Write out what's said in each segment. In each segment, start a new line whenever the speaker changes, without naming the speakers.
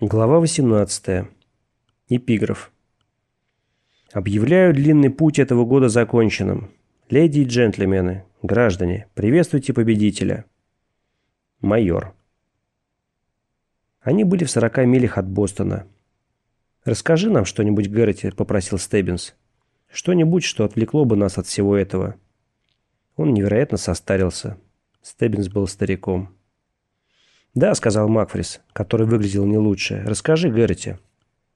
Глава 18. Эпиграф. Объявляю длинный путь этого года законченным. Леди и джентльмены, граждане, приветствуйте победителя. Майор. Они были в 40 милях от Бостона. «Расскажи нам что-нибудь, Гэрроти», — попросил Стеббинс. «Что-нибудь, что отвлекло бы нас от всего этого». Он невероятно состарился. Стеббинс был стариком. «Да», — сказал Макфрис, который выглядел не лучше. «Расскажи Гэрроти».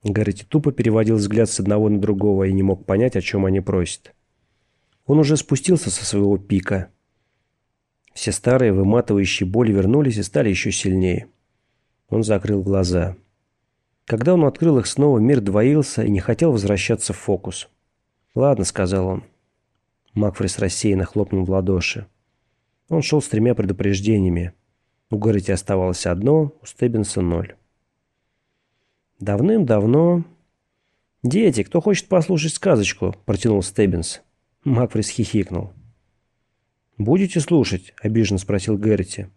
Гэрроти тупо переводил взгляд с одного на другого и не мог понять, о чем они просят. Он уже спустился со своего пика. Все старые выматывающие боли вернулись и стали еще сильнее. Он закрыл глаза. Когда он открыл их снова, мир двоился и не хотел возвращаться в фокус. «Ладно», — сказал он. Макфрис рассеянно хлопнул в ладоши. Он шел с тремя предупреждениями. У Гэрроти оставалось одно, у Стеббинса ноль. Давным-давно... «Дети, кто хочет послушать сказочку?» – протянул Стеббинс. Макфрис хихикнул. «Будете слушать?» – обиженно спросил Гэрроти.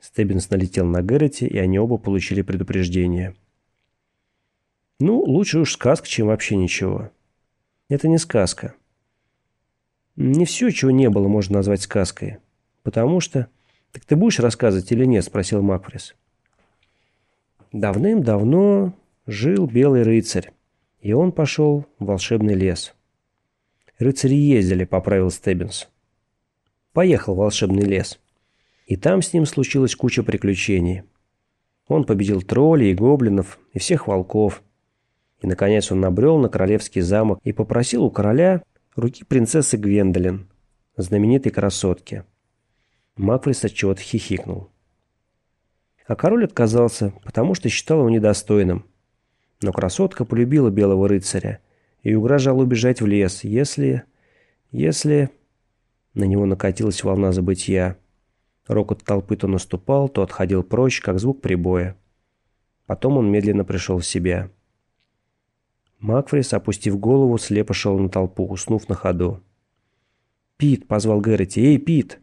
Стеббинс налетел на Гэрроти, и они оба получили предупреждение. «Ну, лучше уж сказка, чем вообще ничего». «Это не сказка». «Не все, чего не было, можно назвать сказкой. Потому что...» «Так ты будешь рассказывать или нет?» – спросил Макфрис. Давным-давно жил белый рыцарь, и он пошел в волшебный лес. Рыцари ездили, поправил Стеббинс. Поехал в волшебный лес. И там с ним случилась куча приключений. Он победил троллей и гоблинов, и всех волков. И, наконец, он набрел на королевский замок и попросил у короля руки принцессы Гвендолин, знаменитой красотки. Макфрис отчего-то хихикнул. А король отказался, потому что считал его недостойным. Но красотка полюбила белого рыцаря и угрожала убежать в лес, если... если... На него накатилась волна забытия. Рокот толпы то наступал, то отходил прочь, как звук прибоя. Потом он медленно пришел в себя. Макфрис, опустив голову, слепо шел на толпу, уснув на ходу. «Пит!» — позвал Гэрроти. «Эй, Пит!»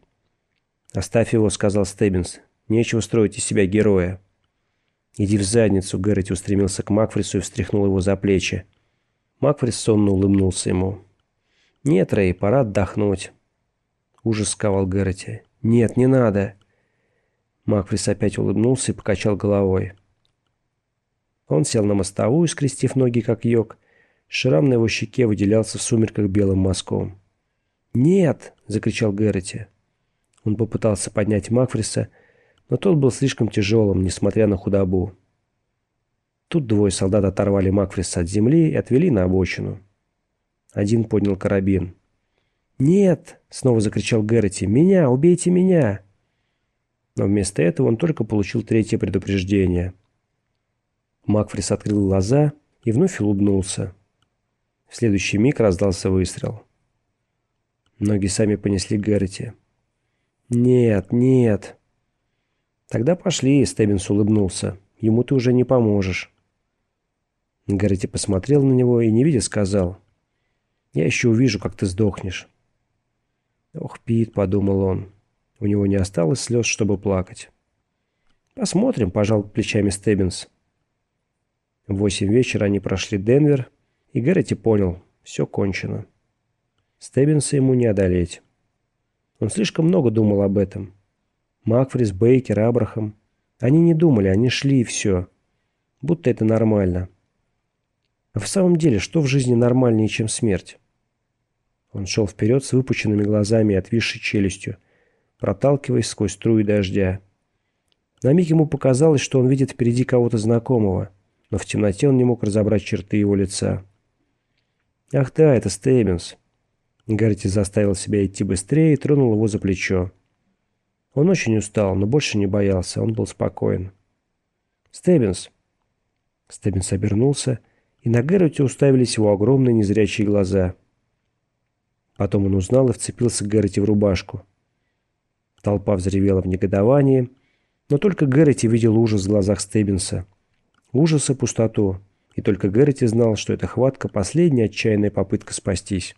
«Оставь его», — сказал Стеббинс. «Нечего строить из себя героя». «Иди в задницу», — Гэрроти устремился к Макфрису и встряхнул его за плечи. Макфрис сонно улыбнулся ему. «Нет, Рэй, пора отдохнуть». Ужас сковал Гэрроти. «Нет, не надо». Макфрис опять улыбнулся и покачал головой. Он сел на мостовую, скрестив ноги, как йог. Шрам на его щеке выделялся в сумерках белым мазком. «Нет!» — закричал Гэрроти. Он попытался поднять Макфриса, но тот был слишком тяжелым, несмотря на худобу. Тут двое солдат оторвали Макфриса от земли и отвели на обочину. Один поднял карабин. «Нет!» — снова закричал Гэрроти. «Меня! Убейте меня!» Но вместо этого он только получил третье предупреждение. Макфрис открыл глаза и вновь улыбнулся. В следующий миг раздался выстрел. Ноги сами понесли Гэрроти. «Нет, нет». «Тогда пошли», — Стеббинс улыбнулся. «Ему ты уже не поможешь». Гаррити посмотрел на него и, не видя, сказал. «Я еще увижу, как ты сдохнешь». «Ох, Пит», — подумал он. У него не осталось слез, чтобы плакать. «Посмотрим», — пожал плечами Стеббинс. В восемь вечера они прошли Денвер, и Гаррити понял — все кончено. Стеббинса ему не одолеть. Он слишком много думал об этом. Макфрис, Бейкер, Абрахам. Они не думали, они шли и все. Будто это нормально. А в самом деле, что в жизни нормальнее, чем смерть? Он шел вперед с выпученными глазами и отвисшей челюстью, проталкиваясь сквозь струи дождя. На миг ему показалось, что он видит впереди кого-то знакомого, но в темноте он не мог разобрать черты его лица. «Ах да, это Стейбенс. Гарти заставил себя идти быстрее и тронул его за плечо. Он очень устал, но больше не боялся, он был спокоен. «Стеббинс!» Стеббинс обернулся, и на Гэрроте уставились его огромные незрячие глаза. Потом он узнал и вцепился к Гэрроте в рубашку. Толпа взревела в негодовании, но только Гэрроти видел ужас в глазах Стеббинса. Ужас и пустоту, и только Гэрроти знал, что эта хватка – последняя отчаянная попытка спастись.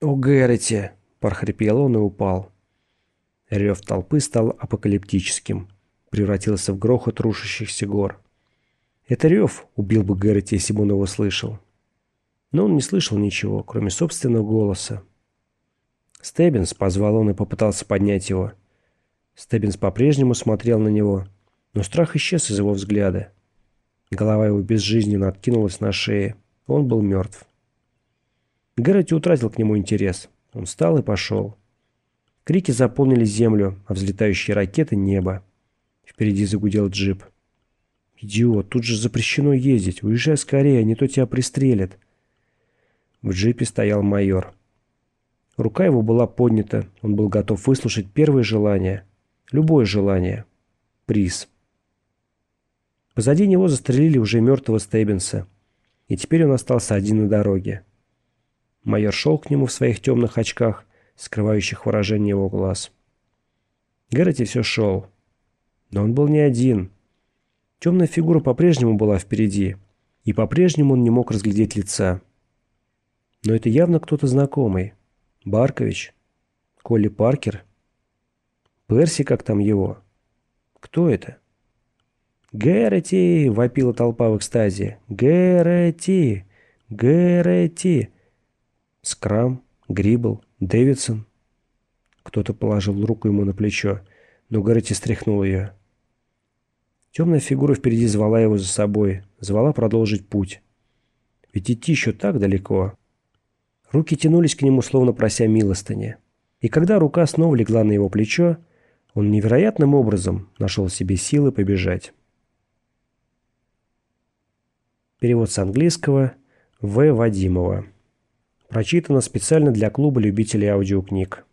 «О, Гэрроти!» – прохрипел он и упал. Рев толпы стал апокалиптическим, превратился в грохот рушащихся гор. Это рев убил бы Гэрроти, если бы он его слышал. Но он не слышал ничего, кроме собственного голоса. «Стеббинс», — позвал он и попытался поднять его. Стеббинс по-прежнему смотрел на него, но страх исчез из его взгляда. Голова его безжизненно откинулась на шее. Он был мертв. Гэрроти утратил к нему интерес. Он встал и пошел. Крики заполнили землю, а взлетающие ракеты — небо. Впереди загудел джип. «Идиот, тут же запрещено ездить. Уезжай скорее, а не то тебя пристрелят». В джипе стоял майор. Рука его была поднята, он был готов выслушать первое желание. Любое желание. Приз. Позади него застрелили уже мертвого Стеббинса. И теперь он остался один на дороге. Майор шел к нему в своих темных очках, скрывающих выражение его глаз. Гэрроти все шел. Но он был не один. Темная фигура по-прежнему была впереди, и по-прежнему он не мог разглядеть лица. Но это явно кто-то знакомый. Баркович? Колли Паркер? Перси, как там его? Кто это? «Гэрроти!» — вопила толпа в экстазе. «Гэрроти! Гэрроти!» Скрам, Грибл, Дэвидсон. Кто-то положил руку ему на плечо, но Гэрроти стряхнул ее. Темная фигура впереди звала его за собой, звала продолжить путь. Ведь идти еще так далеко. Руки тянулись к нему, словно прося милостыни. И когда рука снова легла на его плечо, он невероятным образом нашел себе силы побежать. Перевод с английского В. Вадимова. Прочитано специально для клуба любителей аудиокниг.